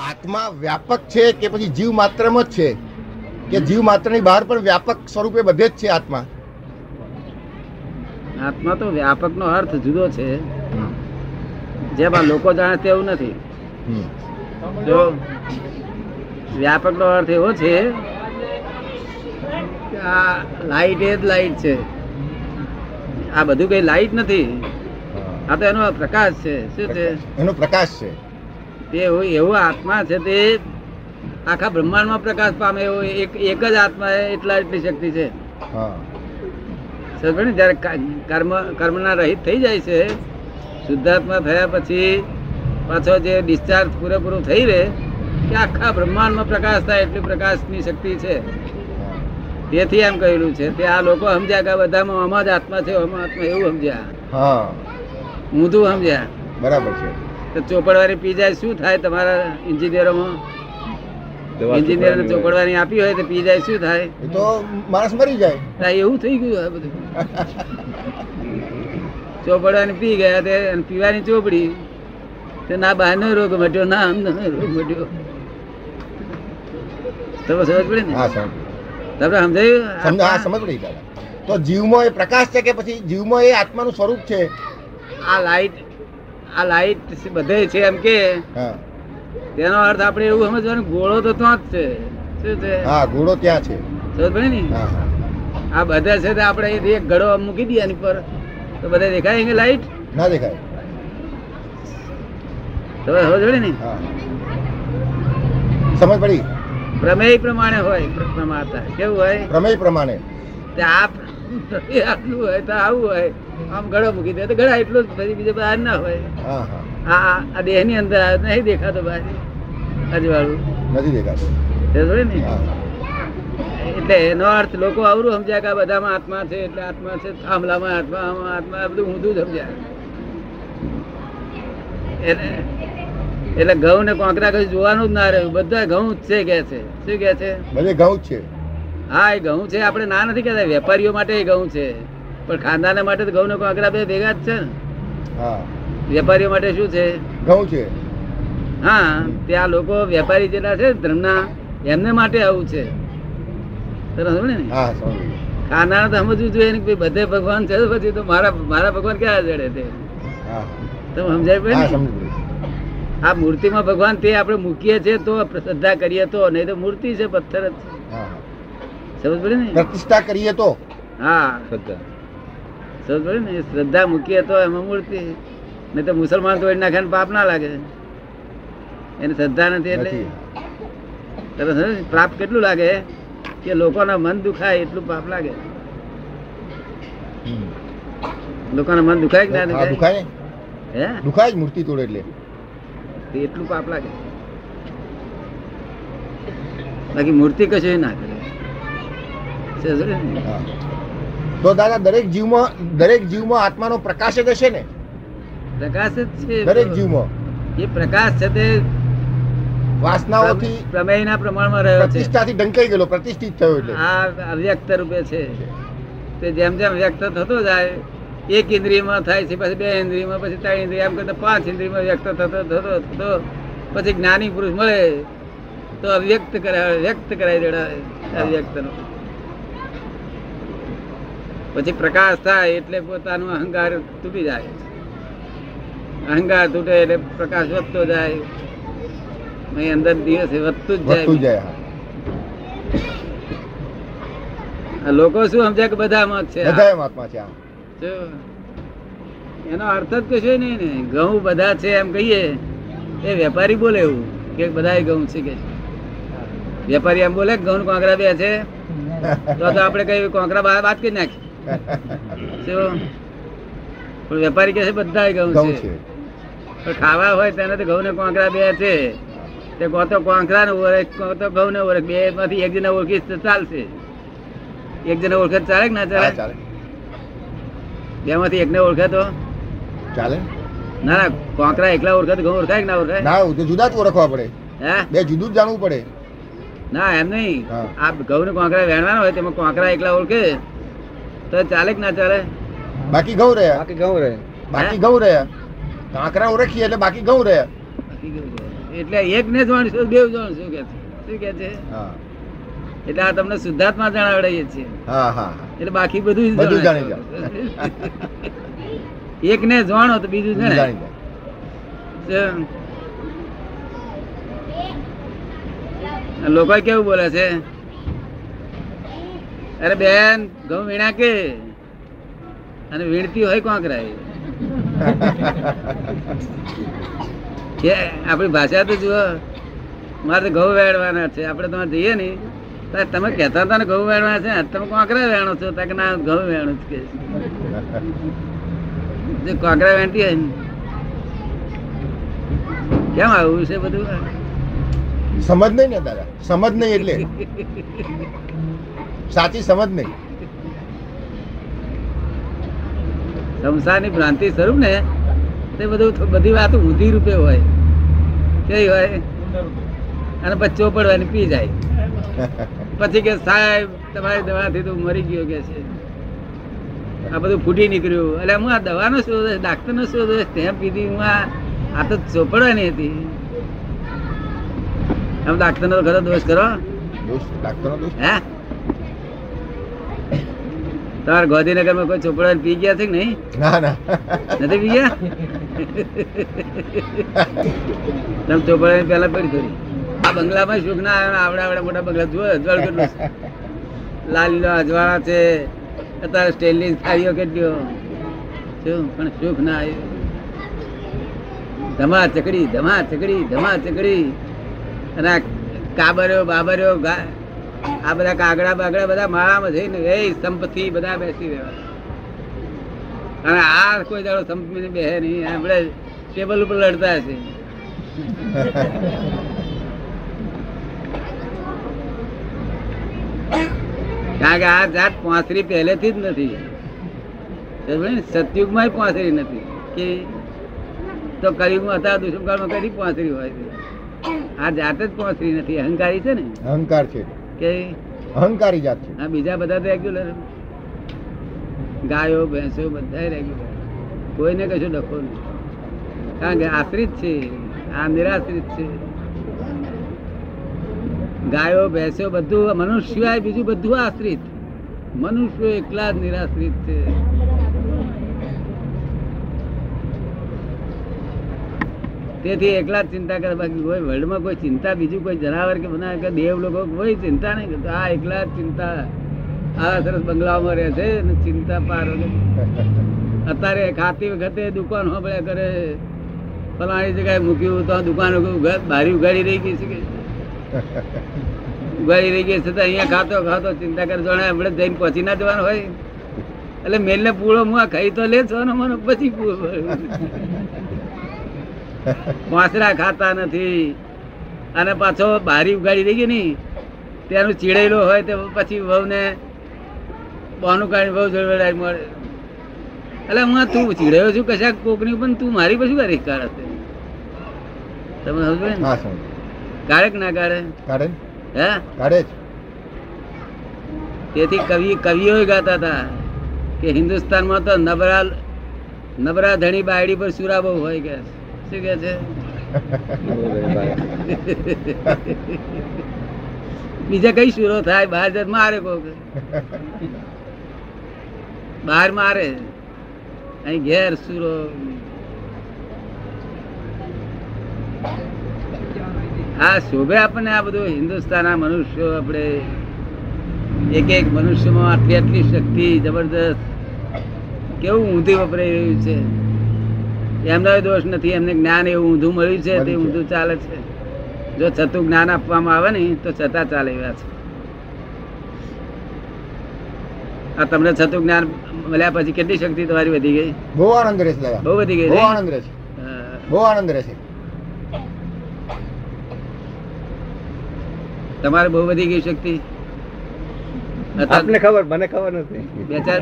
આત્મા વ્યાપક છે કે પછી જીવ માત્રમાં જ છે? કે જીવ માત્રની બહાર પણ વ્યાપક સ્વરૂપે બધે જ છે આત્મા? આત્મા તો વ્યાપકનો અર્થ જુદો છે. જેમાં લોકો જાણે તેવું નથી. જો વ્યાપકનો અર્થ એવો છે આ લાઈટ એ જ લાઈટ છે. આ બધું કઈ લાઈટ નથી. આ તો એનો પ્રકાશ છે. શું છે? એનો પ્રકાશ છે. તે એવું આત્મા છે તે આખા બ્રહ્માંડમાં પ્રકાશ પામે એવો એક એક જ આત્મા એટલા એટલી શક્તિ છે. હા. સમજો જ્યારે કર્મ કર્મના રહિત થઈ જાય છે શુદ્ધાત્મા થયા પછી પાછો જે ડિસ્ચાર્જ પૂરેપૂરું થઈ રહે કે આખા બ્રહ્માંડમાં પ્રકાશ થાય એટલી પ્રકાશની શક્તિ છે. તેથી એમ કહેલું છે તે આ લોકો સમજ્યા કે બધામાં આમાં જ આત્મા છે આમાં આત્મા એવું સમજ્યા. હા. ઊંધું સમજ્યા. બરાબર છે. તો ચોપડવાની પી જાય શું થાય તમારા એન્જિનિયરોમાં એન્જિનિયર ચોપડવાની આપી હોય તો પી જાય શું થાય? તો માણસ મરી જાય. એવું થઈ ગયું આ બધું. ચોપડવાની પી ગયા તે પીવાની ચોપડી. તે ના બહારનો રોગ મટ્યો ના આમનો રોગ મટ્યો. તમે સમજ પડે ને? તમને સમજાયું? હા સમજ પડી તો જીવમાં એ પ્રકાશ છે કે પછી જીવમાં એ આત્માનું સ્વરૂપ છે? આ લાઈટ આ લાઈટ બધે છે એમ કે. તેનો અર્થ આપણે એવું સમજવાનું ગોળો તો ત્યાં જ છે. શું છે? હા ગોળો ત્યાં છે. સમજ ને આ બધા છે તે આપણે એક ઘડો મૂકી દઈએ એની પર. તો બધા દેખાય એની લાઈટ ના દેખાય. તમે સમજ ને? સમજ પડી? પ્રમેય પ્રમાણે હોય પ્રમાતા. કેવું હોય? પ્રમેય પ્રમાણે. તે આ આટલું હોય તો આવું હોય. આમ ગળો મૂકી દે. તો ગળા એટલો જ પછી બીજો બહાર ના હોય. હા આ દેહની અંદર નહીં દેખાતો બહાર. અજવાળું નથી દેખાતું. ને? એટલે એનો અર્થ લોકો આવરું સમજ્યા કે બધામાં આત્મા છે એટલે આત્મા છે. થાંભલામાં આત્મા આત્મા બધું ઊંધું સમજ્યા. એટલે એટલે ઘઉં ને કોંકરા કશું જોવાનું જ ના રહ્યું. બધા ઘઉં જ છે કે છે. શું કે છે? ઘઉં છે. હા એ ઘઉં છે. આપણે ના નથી કહેતા. વેપારીઓ માટે એ ઘઉં છે. પણ ખાનદાના માટે તો ઘઉં ને બે ભેગા જ છે ને. વેપારીઓ માટે શું છે? ઘઉં છે. હા ત્યાં લોકો વેપારી જેટલા છે ધર્મના એમને માટે આવું છે. ને. ખાનાર તો સમજવું જોઈએ ને કે બધે ભગવાન છે પછી તો મારા મારા ભગવાન ક્યાં જડે તે? હા. તમે સમજાય પડે આ મૂર્તિમાં ભગવાન તે આપણે મૂકીએ છીએ તો શ્રદ્ધા કરીએ તો નહીં તો મૂર્તિ છે પથ્થર જ છે. સમજ પડે ને? પ્રતિષ્ઠા કરીએ તો. હા. સમજ ને શ્રદ્ધા મૂકીએ તો એમાં મૂર્તિ. નહીં તો મુસલમાન તોડી નાખે ને પાપ ના લાગે. એને શ્રદ્ધા નથી એટલે. સમજ પાપ કેટલું લાગે? કે લોકોના મન દુખાય એટલું પાપ લાગે. લોકોના મન દુખાય કે ના દુખાય? હે? દુખાય મૂર્તિ તોડે એટલે. એટલું પાપ લાગે. બાકી મૂર્તિ કશું ના કરે. તો દાદા દરેક જીવમાં દરેક જીવમાં આત્માનો પ્રકાશ જ હશે ને? પ્રકાશ જ છે. દરેક જીવમાં. એ પ્રકાશ છે તે વાસનાઓથી પ્રમેયના પ્રમાણમાં રહ્યો છે. પ્રતિષ્ઠાથી ઢંકાઈ ગયેલો પ્રતિષ્ઠિત થયો એટલે. આ અવ્યક્ત રૂપે છે. તે જેમ જેમ વ્યક્ત થતો જાય એક ઇન્દ્રિયમાં થાય છે પછી બે ઇન્દ્રિયમાં પછી ત્રણ ઇન્દ્રિય એમ કરતા પાંચ ઇન્દ્રિયમાં વ્યક્ત થતો થતો થતો પછી જ્ઞાની પુરુષ મળે તો અવ્યક્ત કરાવે વ્યક્ત કરાવી દેડાવે અવ્યક્તનો. પછી પ્રકાશ થાય એટલે પોતાનો અહંકાર તૂટી જાય. અહંકાર તૂટે એટલે પ્રકાશ વધતો જાય. અંદર દિવસે વધતું જ જાય. લોકો શું સમજે કે છે? બધા એમ છે એનો અર્થ જ કશું નહીં ને. ઘઉં બધા છે એમ કહીએ એ વેપારી બોલે એવું કે બધા ઘઉં છે કે. વેપારી એમ બોલે ઘઉં કોંકરા બે છે. તો આપણે કઈ કોંકરા વાત કરી નાખી વેપારી કે છે બધા ઘઉં છે. પણ ખાવા હોય તેને તો ઘઉં ને કોંકરા બે છે. તે કો તો કોંકરા ને ઓળખ કો તો ઘઉં ને ઓળખ. બે માંથી એક જણા ઓળખી તો ચાલશે. એક જણા ઓળખે ચાલે કે ના ચાલે? ચાલે. બે માંથી એકને ઓળખે તો? ચાલે. ના ના કોંકરા એકલા ઓળખે તો ઘઉં ઓળખાય કે ના ઓળખાય? ના તો જુદા જ ઓળખવા પડે. હે? બે જુદું જ જાણવું પડે. ના એમ નહીં. આ ઘઉં ને કોંકરા વેણવાના હોય તેમાં કોંકરા એકલા ઓળખે. તો ચાલે કે ના ચાલે? બાકી ઘઉં રહ્યા. બાકી ઘઉં રહે. બાકી ઘઉં રહ્યા. કાંકરા ઓળખીએ એટલે બાકી ઘઉં રહ્યા. છે. એટલે એક ને જાણશું બેવ જાણશું કે શું કે છે? એટલે આ તમને શુદ્ધાત્મા જણાવડાવીએ છીએ. હા હા હા. એટલે બાકી બધું બધું જાણી જાણી એક ને જાણો તો બીજું જણાય. જાણી જાય. લોકો કેવું બોલે છે? અરે બેન, ઘઉં વીણા કે? અને વીણતી હોય કોંકરાય કે આપણી ભાષા તો જુઓ, મારે તો ઘઉં વેડવાના છે. આપણે તમે જઈએ ને તમે કહેતા હતા ને ઘઉં વેણવાના છે તમે કોકરા વેણો છો? તક ના ઘઉં વેણું જ કે. જે કોકરા વેણતી હોય ને. કેમ આવું છે બધું? સમજ નહીં ને દાદા? સમજ નહીં એટલે. સાચી સમજ નહીં. સંસારની ભ્રાંતિ સ્વરૂપ ને તે બધું બધી વાત ઊંધી રૂપે હોય. કેવી હોય? અને પછી ચોપડવાની પી જાય. પછી કે સાહેબ તમારી દવાથી તો મરી ગયો કે છે. આ બધું ફૂટી નીકળ્યું. એટલે હું આ દવાનો શોધ ડાક્ટરનો શું શોધ સ્ટેમ્પ પીધી હું આ તો ચોપડવાની હતી. આમ ડાક્ટર નો ખરો દોષ કરો. દોષ? ડાક્ટરનો દોષ? હે? તમારા ગાંધીનગરમાં કોઈ ચોપડા પી ગયા છે કે નહીં? ના ના. નથી પી ગયા? તમે ચોપડા પેલા પડી થોડી આ બંગલામાં સુખ ના આવે આવડા આવડા મોટા બંગલા જુઓ અજવાળ કેટલું છે. લાલીનો અજવાળા છે. અત્યારે સ્ટેનલેસ થાળીઓ કેટલીઓ. શું? પણ સુખ ના આવ્યું ધમા ચકડી ધમા ચકડી ધમા ચકડી. અને કાબર્યો બાબર્યો ગા- આ બધા કાગડા બાગડા બધા માળામાં જઈને રે સંપત્તિ બધા બેસી રહેવા. અને આ કોઈ દાડો સંપત્તિ બેહે નહીં આપણે ટેબલ ઉપર લડતા હશે. કારણ કે આ જાત પાંસરી પહેલેથી જ નથી? સતયુગમાં પાંસરી નથી. કે તો કલયુગમાં હતા દુષ્મકાળમાં કદી પાંસરી હોય આ જાત જ પાંસરી નથી. અહંકારી છે ને? અહંકાર છે. કે અહંકારી જાત છે. આ બીજા બધા રેગ્યુલર ગાયો ભેંસો બધા રેગ્યુલર કોઈને કશું ડખો નહીં. કારણ કે આશ્રિત છે. આ નિરાશ્રિત છે. ગાયો ભેંસો બધું મનુષ્ય સિવાય બીજું બધું આશ્રિત. મનુષ્ય એકલા જ નિરાશ્રિત છે. તેથી એકલા જ ચિંતા કરે. બાકી કોઈ વર્લ્ડમાં કોઈ ચિંતા, બીજું કોઈ જનાવર કે બનાવે કે દેવ લોકો, કોઈ ચિંતા નહીં કરતા. આ એકલા જ ચિંતા. આ સરસ બંગલાઓમાં રહે છે ને ચિંતા પાર અત્યારે ખાતી વખતે દુકાન હોબળ્યા કરે. ફલાણી જગ્યાએ મૂક્યું તો આ દુકાન બારી ઉગાડી રહી ગઈ છે કે? ઉગાડી રહી ગઈ છે તો અહીંયા ખાતો ખાતો ચિંતા કરે. જાણે આપણે જઈને પહોંચી ના જવાનું હોય. એટલે મેલને પૂળો મુઆ ખાઈ તો લે છો ને મને, પછી પૂળો વાંસરા ખાતા નથી. અને પાછો બારી ઉગાડી દઈ ગઈ ની તેનું ચીડેલો હોય તો પછી વહુને બહાનું કાઢી બહુ જોડે મળે. એટલે હું તું ચીડાયો છું કશાક કોકની પણ તું મારી પછી કરી કાઢે હશે તમે સમજો ને? કાઢે કે ના કાઢે? કાઢે. હે? કાઢે તેથી કવિ કવિઓ ગાતા હતા કે હિન્દુસ્તાનમાં તો નબરા નબરા ધણી બાયડી પર સુરા બહુ હોય કે. શું કે છે? બીજા કઈ સુરો થાય? બહાર જત મારે કોક. બહાર મારે. અહીં ઘેર સુરો. આ શોભે આપણને આ બધું. હિન્દુસ્તાનના મનુષ્યો આપણે એક એક મનુષ્યમાં આટલી આટલી શક્તિ જબરદસ્ત કેવું ઊંધી વપરાઈ રહ્યું છે. એમનો દોષ નથી એમને જ્ઞાન એવું ઊંધું મળ્યું છે તે ઊંધું ચાલે છે. જો છતું જ્ઞાન આપવામાં આવે ને તો છતાં ચાલે એવા છે. આ તમને છતું જ્ઞાન મળ્યા પછી કેટલી શક્તિ તમારી વધી ગઈ? બહુ આનંદ રહેશે બહુ વધી ગઈ બહુ આનંદ રહેશે. બહુ આનંદ રહેશે. તમારે બહુ વધી ગઈ શક્તિ? આપને ખબર મને ખબર નથી. બે ચાર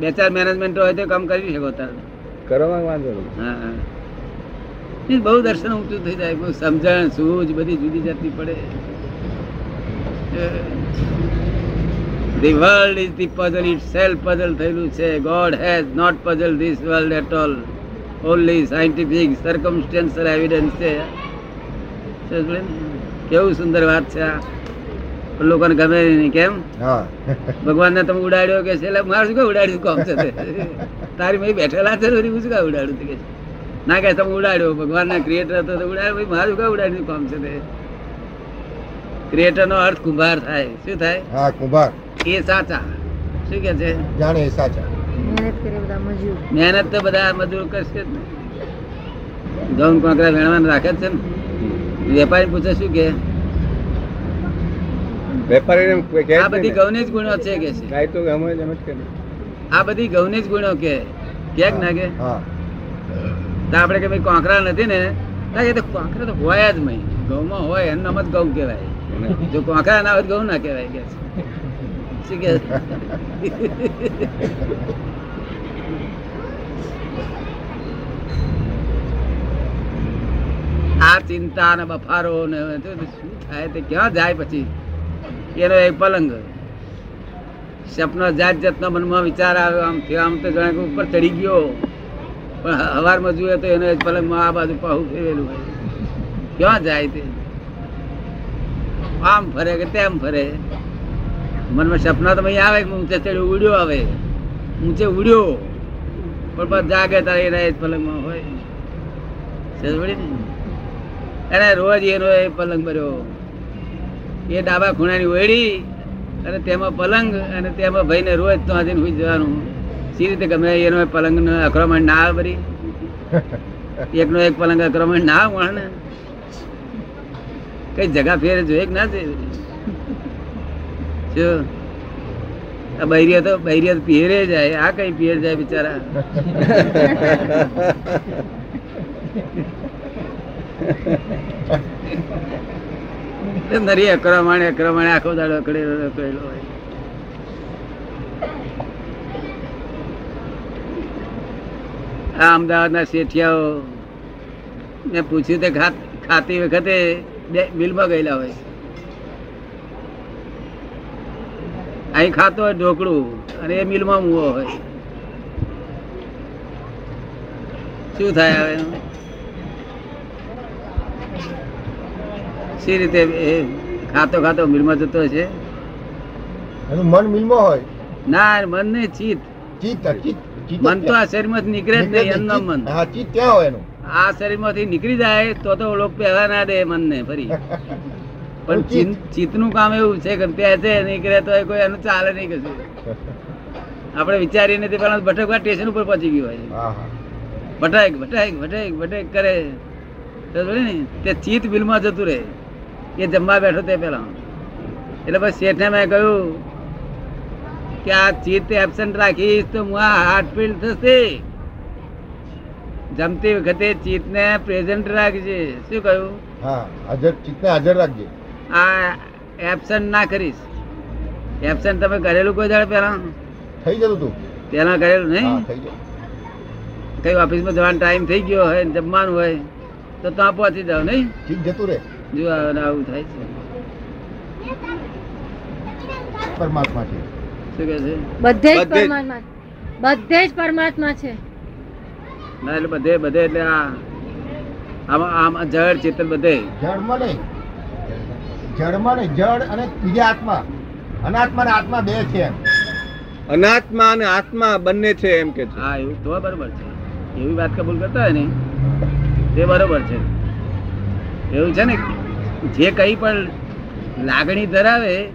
બે ચાર મેનેજમેન્ટ હોય તો કામ કરી શકો તારે. કરવામાં વાંધો નહીં. બહુ દર્શન ઊંચું થઈ જાય, બહુ સમજણ, સૂઝ, બધી જુદી જાતની પડે. The world is the puzzle itself puzzle થયેલું છે. God has not puzzle this world at all only scientific circumstantial evidence છે? કેવું સુંદર વાત છે આ. લોકોને ગમે નહીં કેમ? ભગવાન ને તમે ઉડાડ્યો કે છે? મારે શું ઉડાડ્યું કોમ છે? તારી મેં બેઠેલા છે હું શું કામ ઉડાડું કે ના કે તમે ઉડાડ્યો ભગવાનના ક્રિએટર હતો તો ઉડાડ્યો ભાઈ મારું કામ ઉડાડ્યું કોમ છે તે? ક્રિએટર નો અર્થ કુંભાર થાય. શું થાય? હા કુંભાર. એ સાચા. શું કે છે? જાણે એ સાચા. મહેનત કરે બધા મજૂર. મહેનત તો બધા મજૂર કરશે જ ને. ઘઉં કોકરા વેણવાના રાખે જ છે ને. વેપારી પૂછે શું કે? વેપારીને કહે આ બધી નહીં જ ગુણો છે કે છે? કાઈ તો અમે જ એમ જ કરીએ. આ બધી ઘઉંની જ ગુણો કે કે ના કે? હા તો આપણે કે ભાઈ કોંકરા નથી ને કે તો કોંકરા તો હોય જ નહીં. ઘઉંમાં હોય એનું નામ જ ઘઉં કહેવાય જો કોંકરા ના હોય ઘઉં ના કહેવાય કે છે. શું કે? આ ચિંતા ને બફારો ને શું થાય તે ક્યાં જાય પછી? એનો એક પલંગ. સપનો જાત જાતના મનમાં વિચાર આવ્યો આમ થયો, આમ તો જાણે ઉપર ચડી ગયો. પણ હવારમાં જોઈએ તો એનો એક પલંગમાં આ બાજુ પાહું ફેરેલું. હોય ક્યાં જાય તે? આમ ફરે કે તેમ ફરે. મનમાં સપના તો અહીં આવે કે ઊંચે ચડ્યો, ઉડ્યો આવે. ઊંચે ઉડ્યો. પણ બસ જાગે તારે એના એ જ પલંગમાં હોય? એને રોજ એનો એ પલંગ ભર્યો. એ ડાબા ખૂણાની ઓયડી અને તેમાં પલંગ અને તેમાં ભાઈને રોજ તો આજે સુઈ જવાનું. સી રીતે ગમે એનો પલંગ અક્રમણ ના આવે ભરી એકનો એક પલંગ અક્રમણ ના આવે ને કઈ જગા ફેર જોઈએ કે ના જો. આ બૈરિયા તો બૈરિયા તો પહેરે જાય. આ કઈ પિયર જાય બિચારા? નરી અક્રમણ અક્રમણ આખો દાડો અકડેલો અકડેલો હોય. આ અમદાવાદના શેઠિયાઓ મેં પૂછ્યું તે ખાત ખાતી વખતે બે બિલમાં ગયેલા હોય. અહીં ખાતો હોય ઢોકળું અને એ મિલમાં મૂવો હોય. શું થાય હવે? શી રીતે એ ખાતો ખાતો મિલમાં જતો છે? એનું મન મિલમાં હોય? ના મન ને ચિત મન તો આ શરીરમાં નીકળે જ નહીં એમનો મન. હા ચિત ક્યાં હોય એનું. આ શરીરમાંથી નીકળી જાય તો તો લોક પહેલા ના દે મનને ફરી. પણ ચિત્તનું કામ એવું છે કે ત્યાં છે નીકળે તો કોઈ એનું ચાલે નહીં કશું. આપણે વિચારીને તે પેલા ભટકવા સ્ટેશન ઉપર પહોંચી ગયું હોય. ભટાક ભટાક ભટાક ભટક કરે. તે ચિત બિલમાં જતું રહે. એ જમવા બેઠો તે પેલા. એટલે પછી શેઠને મેં કહ્યું કે આ ચિત્ત એબસન્ટ રાખીશ તો હું આ હાર્ટફીલ થશે. જમતી વખતે ચિત્તને પ્રેઝન્ટ રાખજે. શું કહ્યું? હા હાજર ચિત્તને હાજર રાખજે. આ એબસન્ટ ના કરીશ. એબસન્ટ તમે કરેલું કોઈ દાડે પહેલા થઈ જતું તું. પેલા કરેલું નહીં? કઈ ઓફિસમાં જવાનો ટાઈમ થઈ ગયો હોય જમવાનું હોય તો ત્યાં પહોંચી જાવ નહીં? ચિત્ત જતું રહે. જો આવું થાય છે. પરમાત્મા છે. શું કહે છે? બધે જ પરમાત્મા બધે જ પરમાત્મા છે. ના એટલે બધે બધે એટલે આ આમાં આમાં જળ ચેતન બધે. જળમાં નહીં જળમાં નહીં જળ અને બીજા આત્મા. અનાત્મા ને આત્મા બે છે અનાત્મા અને આત્મા બંને છે એમ કે છે. હા એવું તો બરોબર છે. એવી વાત કબૂલ કરતા હોય ને તે બરોબર છે. એવું છે ને? જે કઈ પણ લાગણી ધરાવે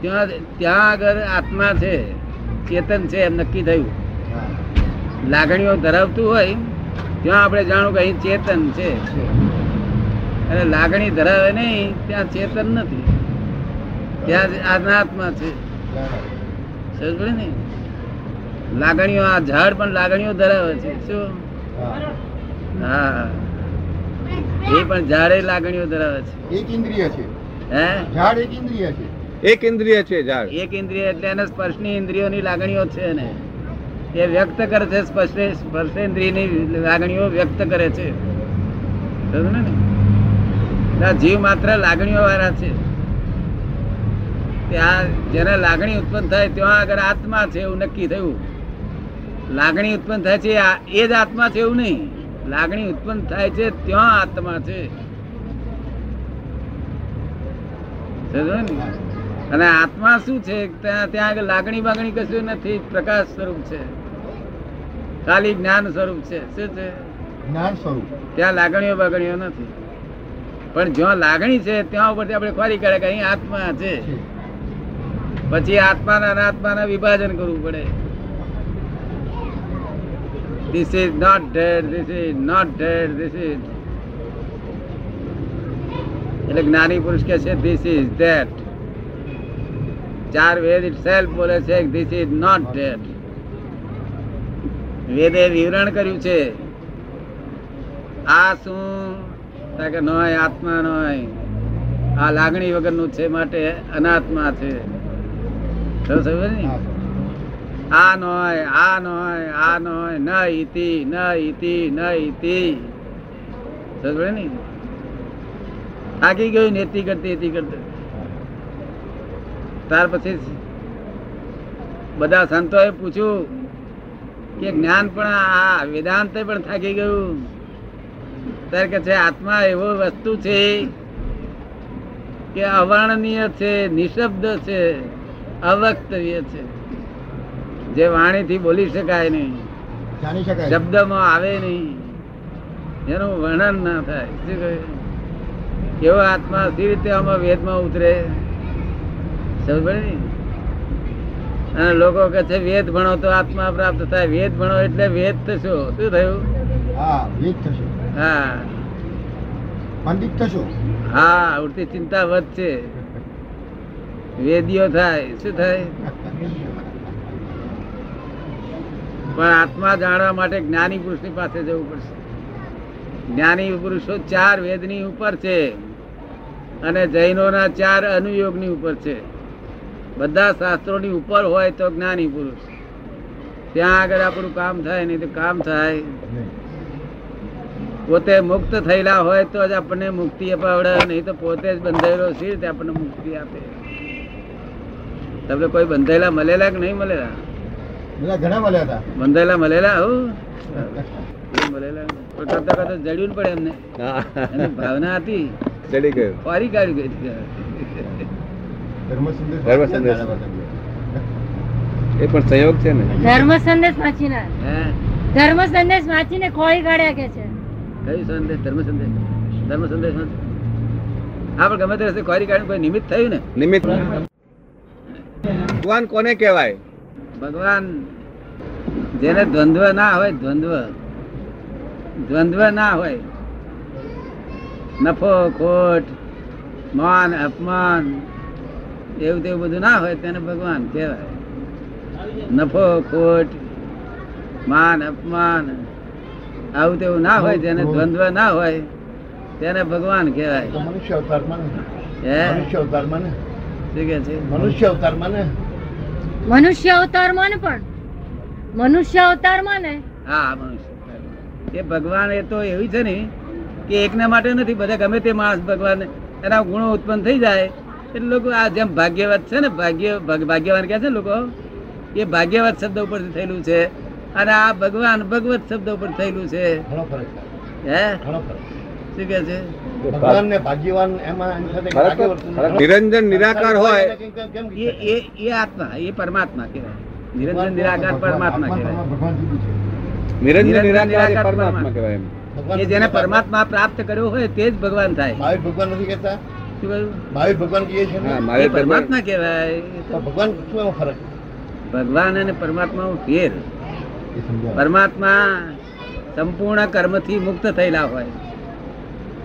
ત્યાં ત્યાં આગળ આત્મા છે ચેતન છે એમ નક્કી થયું. લાગણીઓ ધરાવતું હોય ત્યાં આપણે જાણવું કે અહીં ચેતન છે. અને લાગણી ધરાવે નહીં ત્યાં ચેતન નથી. ત્યાં અનાત્મા છે. સમજ ને? લાગણીઓ આ ઝાડ પણ લાગણીઓ ધરાવે છે. શું? હા. એ પણ ઝાડે લાગણીઓ ધરાવે છે. એક ઇન્દ્રિય છે. હે? ઝાડ એક ઇન્દ્રિય છે. એક ઇન્દ્રિય છે ઝાડ. એક ઇન્દ્રિય એટલે એને સ્પર્શની ઇન્દ્રિયોની લાગણીઓ છે ને એ વ્યક્ત કરે છે સ્પર્શ સ્પર્શેન્દ્રિયની લાગણીઓ વ્યક્ત કરે છે. ને? આ જીવ માત્ર લાગણીઓ વાળા છે ત્યાં જેને લાગણી ઉત્પન્ન થાય ત્યાં આગળ આત્મા છે એવું નક્કી થયું. લાગણી ઉત્પન્ન થાય છે આ- એ જ આત્મા છે એવું નહીં. લાગણી ઉત્પન્ન થાય છે ત્યાં આત્મા છે. અને આત્મા શું છે? ત્યાં ત્યાં આગળ લાગણી બાગણી કશું નથી પ્રકાશ સ્વરૂપ છે. ખાલી જ્ઞાન સ્વરૂપ છે. શું છે? જ્ઞાન સ્વરૂપ. ત્યાં લાગણીઓ બાગણીઓ નથી. પણ જ્યાં લાગણી છે ત્યાં ઉપરથી આપણે ખોરી કાઢે કે અહીં આત્મા છે. પછી આત્માના અનાત્માના વિભાજન કરવું પડે. This is not dead, this is not dead, this is. એટલે જ્ઞાની પુરુષ કે છે ધીસ ઇઝ ધેટ ચાર વેદ ઇટ સેલ્ફ બોલે છે ધીસ ઇઝ નોટ ડેડ વેદે વિવરણ કર્યું છે આ શું કે નોય આત્મા નોય આ લાગણી વગરનું છે માટે અનાત્મા છે સમજ ને? આ નોય આ નોય આ નોય ન ઇતિ ન? ઇતિ ન ઇતિ ને થાકી ગયું નેતિ કરતી એતી કરતી. ત્યાર પછી બધા સંતોએ પૂછ્યું કે જ્ઞાન પણ આ વેદાંત પણ થાકી ગયું. ત્યારે કે છે, આત્મા એવો વસ્તુ છે કે અવર્ણનીય છે, નિશબ્દ છે અવક્તવ્ય છે. જે વાણીથી બોલી શકાય નહીં. જાણી શકાય. શબ્દમાં આવે નહીં. એનું વર્ણન ના થાય. શું કહ્યું? કેવો આત્મા સી રીતે આમાં વેદમાં ઉતરે? સમજ અને લોકો કહે છે વેદ ભણો તો આત્મા પ્રાપ્ત થાય. વેદ ભણો એટલે વેદ થશો. શું થયું? હા વેદ થશો. હા. પંડિત થશો. હા ઉડતી ચિંતા વધશે વેદીઓ થાય. શું થાય? પણ આત્મા જાણવા માટે જ્ઞાની પુરુષની પાસે જવું પડશે. જ્ઞાની પુરુષો ચાર વેદની ઉપર છે અને જૈનોના ચાર અનુયોગની ઉપર છે. બધા શાસ્ત્રોની ઉપર હોય તો જ્ઞાની પુરુષ. ત્યાં આગળ આપણું કામ થાય, નહીં તો કામ થાય. પોતે મુક્ત થયેલા હોય તો જ આપણને મુક્તિ અપાવડે, નહીં તો પોતે જ બંધાયેલો છે આપણને મુક્તિ આપે. તમને કોઈ બંધાયેલા મળેલા કે નહીં મળેલા? બધા ઘણા મળ્યા હતા. બંધાયેલા મળેલા હું. મળેલા. પણ કરતા કરતા જડ્યું પડે એમને. ભાવના હતી. ચડી ગયું ફરી કાઢી ગઈ. ધર્મ સંદેશ ધર્મ સંદેશ. એ પણ સંયોગ છે ને. ધર્મ સંદેશ વાંચીને. હે? ધર્મ સંદેશ વાંચીને ખોઈ કાઢ્યા કે છે? કયું સંદેશ? ધર્મ સંદેશ ધર્મ સંદેશ નથી ગમે તે રસ્તે ખોરી કાઢી કોઈ નિમિત્ત થયું ને? નિમિત્ત. ભગવાન કોને કહેવાય? ભગવાન જેને દ્વંદ્વ ના હોય દ્વંદ્વ. દ્વંદ્વ ના હોય. નફો ખોટ માન અપમાન એવું તેવું બધું ના હોય તેને ભગવાન કહેવાય. નફો ખોટ માન અપમાન આવું તેવું ના હોય જેને દ્વંદ્વ ના હોય તેને ભગવાન કહેવાય. મનુષ્ય અવતારમાં મનુષ્ય અવતારમાં મનુષ્ય અવતારમાં મનુષ્ય અવતારમાં ને પણ? મનુષ્ય અવતારમાં ને? હા મનુષ્ય એ ભગવાન એ તો એવી છે ને કે એકના માટે નથી બધા ગમે તે માણસ ભગવાન એના ગુણો ઉત્પન્ન થઈ જાય. એટલે લોકો આ જેમ ભાગ્યવત છે ને ભાગ્ય ભાગ- ભાગ્યવાન કહે છે લોકો એ ભાગ્યવત શબ્દ ઉપર થયેલું છે. અને આ ભગવાન ભગવત શબ્દ ઉપર થયેલું છે. હે? શું કે છે? નિરંજન નિરાકાર હોય. એ એ આત્મા એ પરમાત્મા કહેવાય. નિરંજન નિરાકાર પરમાત્મા કહેવાય. નિરંજન નિરાકાર પરમાત્મા પરમાત્મા. કહેવાય એમ. કે જેને પરમાત્મા પ્રાપ્ત કર્યો હોય તે જ ભગવાન થાય. મહાવીર ભગવાન નથી કહેતા? મહાવીર ને? પરમાત્મા કહેવાય. ભગવાન શું ફરક? ભગવાન અને પરમાત્મા ફેર. એ પરમાત્મા સંપૂર્ણ કર્મથી મુક્ત થયેલા હોય.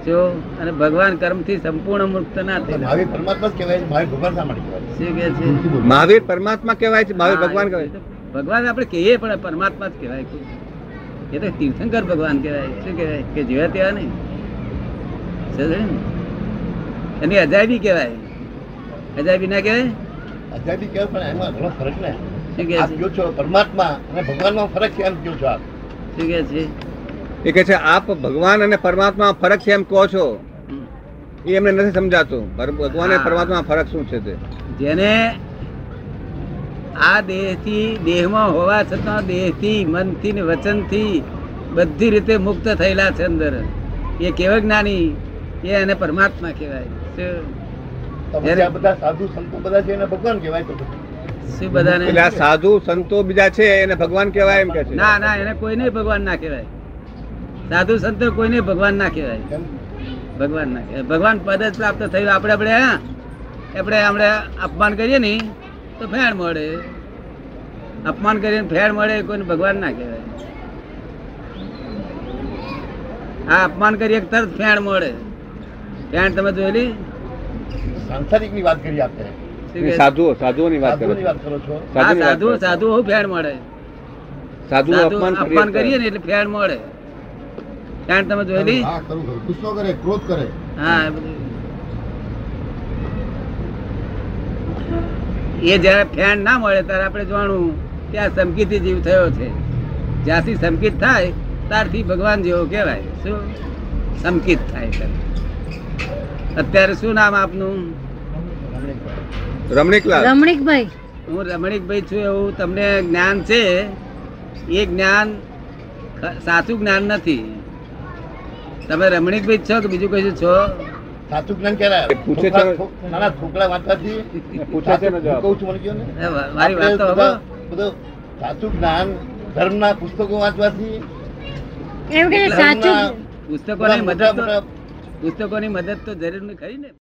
જો અને ભગવાન કર્મથી સંપૂર્ણ મુક્ત ના તો મહાવીર પરમાત્મા કહેવાય છે, મહાવીર ભગવાન શા માટે શું કે છે? મહાવીર પરમાત્મા કહેવાય છે મહાવીર ભગવાન કહેવાય ભગવાન આપણે કહીએ પણ પરમાત્મા જ કહેવાય એ તો તીર્થંકર ભગવાન કહેવાય. શું કહેવાય? કે જેવા તેવા નહીં. એની અજાયબી કહેવાય. અજાયબી ના કહેવાય? અજાયબી કહેવાય પણ એમાં ઘણો ફરક ને શું કહે છે? પરમાત્મા અને ભગવાનમાં ફરક છે એમ કહો છો આપ? શું કહે છે? એ કહે છે આપ ભગવાન અને પરમાત્મા ફરક છે એમ કહો છો. એ એમને નથી સમજાતું. ભગવાન અને પરમાત્મા ફરક શું છે તે? જેને આ દેહથી દેહમાં હોવા છતાં દેહથી મનથી ને વચનથી બધી રીતે મુક્ત થયેલા છે અંદર. એ કેવા જ્ઞાની એ એને પરમાત્મા કહેવાય? બધા સાધુ સંતો બધા છે એને ભગવાન કહેવાય તો શું બધાને? આ સાધુ સંતો બીજા છે એને ભગવાન કહેવાય એમ કે છે. ના ના એને કોઈ નહીં ભગવાન ના કહેવાય. સાધુ સંતો કોઈને ભગવાન ના કહેવાય. ભગવાન ના કહેવાય. ભગવાન પદ જ પ્રાપ્ત થયું આપણે આપણે હા આપણે આપણે અપમાન કરીએ ને તો ફેણ મળે. અપમાન કરીને ફેણ મળે કોઈને ભગવાન ના કહેવાય. આ અપમાન કરીએ તરત ફેણ મળે. ફેણ તમે જોયેલી? સાંસારિકની વાત કરી આપણે? સાધુઓ સાધુઓની વાત કરો છો. સાધુ. સાધુ ફેણ મળે. સાધુ સાધુ અપમાન અપમાન કરીએ કરીએ ને એટલે ફેણ મળે. ફેણ તમે જોયેલી? ગુસ્સો કરે ક્રોધ કરે. હા એ જયારે ફેન ના મળે ત્યારે આપણે જાણવું કે આ સમકીથી જીવ થયો છે. જ્યાંથી સમકિત થાય ત્યારથી ભગવાન જેવો કહેવાય. શું? સમકિત થાય ત્યારે. અત્યારે શું નામ આપનું? રમણીકલાલ. રમણીકભાઈ. હું રમણીકભાઈ છું એવું તમને જ્ઞાન છે. એ જ્ઞાન સાચું જ્ઞાન નથી. તમે રમણીકભાઈ છો કે બીજું કશું છો? સાચું જ્ઞાન ક્યારે પૂછે છે. ને- નાના છોકરા વાંચવાથી પૂછે છે ને કહું છું મને કહો ને? મારી વાત તો હવે બધું સાચું જ્ઞાન ધર્મના પુસ્તકો વાંચવાથી એમ કે ધર્મના સાચું પુસ્તકોની મદદ પુસ્તકોની મદદ તો જરૂર ખરી ને.